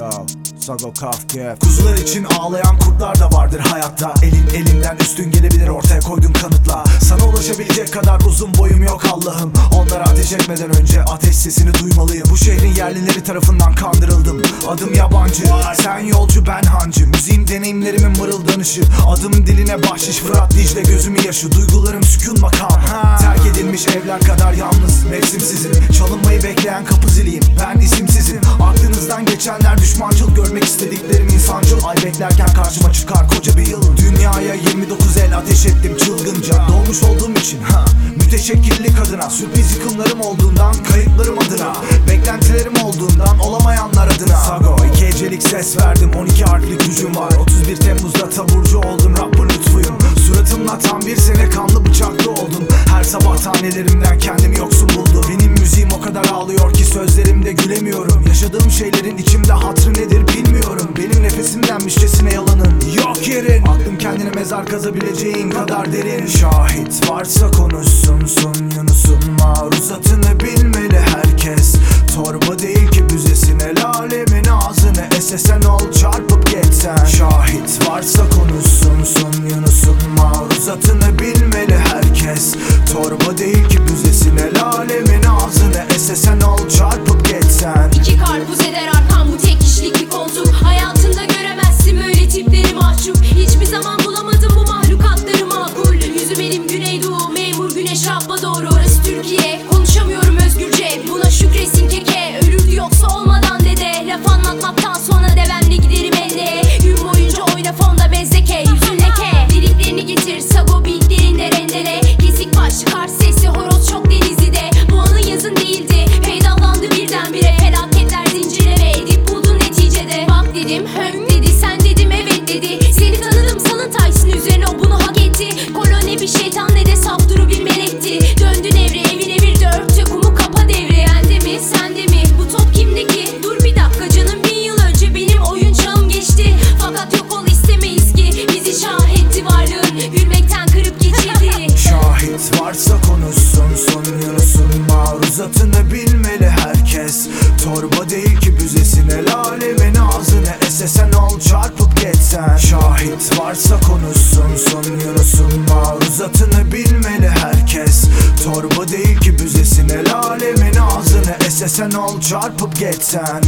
Yo, Kuzular için ağlayan kurtlar da vardır hayatta. Elin elinden üstün gelebilir ortaya koydun kanıtla. Sana ulaşabilecek kadar uzun boyum yok Allah'ım ateş önce ateş sesini duymalıyım. Bu şehrin yerlileri tarafından kandırıldım. Adım yabancı Sen yolcu ben hancı. Müziğim deneyimlerimin mırıldanışı. Adım diline bahşiş Fırat Dicle gözümü yaşı. Duygularım sükun makam. Terk edilmiş evler kadar yalnız Mevsimsizim Çalınmayı bekleyen kapı ziliyim Ben isimsizim Aklınızdan geçenler düşmancıl Görmek istediklerim insancıl. Ay beklerken karşıma çıkar koca bir yıl. Dünyaya 29 el ateş ettim çılgınca. Doğmuş olduğum için ha Müteşekkirlik adına Sürpriz yıkımlarım olduğundan Kayıplarım adına Beklentilerim olduğundan Olamayanlar adına. Sago iki hecelik ses verdim 12 harflik gücüm var. 31 Temmuz'da taburcu oldum Rapper lütfuyum. Suratımla tam bir sene kanlı bıçaklı oldum. Her sabah tanelerimden kendimi yoksun buldum. Benim müziğim o kadar ağlıyor ki sözlerimde gülemiyorum. Yaşadığım şeylerin içimde hatrı nedir bilmiyorum. Benim nefesimdenmişçesine yalanın yok yerin. Aklım kendine mezar kazabileceğin kadar derin Şahit varsa konuşsun. Sun Yunus'un maruzatını bilmeli herkes. Torba değil ki büzesin el alemin ağzını Esesen ol çarpıp geçsen. Şahit varsa konuşsun. Sun Yunus'un maruzatını bilmeli herkes. Torba değil ki büzesin el alemin ağzını Esesen ol çarpıp şeytan ne de saf duru bir melekti. Döndün evre evine bir dörtte kumu kapa devre Yende mi sende mi? Bu top kimdeki Dur bir dakika canım bin yıl önce benim oyun çağım geçti. Fakat yok ol istemeyiz ki. Bizi şah etti varlığın. Gülmekten kırıp geçirdi. Şahit varsa konuşsun son Yunus'un maruzatını bilmeli herkes. Torba değil ki büzesin el alemin ağzını Esesen ol çarpıp geçsen. Şahit varsa konuşsun. Son Yunus'un maruzatını bilmeli herkes. Torba değil ki büzesin el alemin ağzını Esesen ol çarpıp geçsen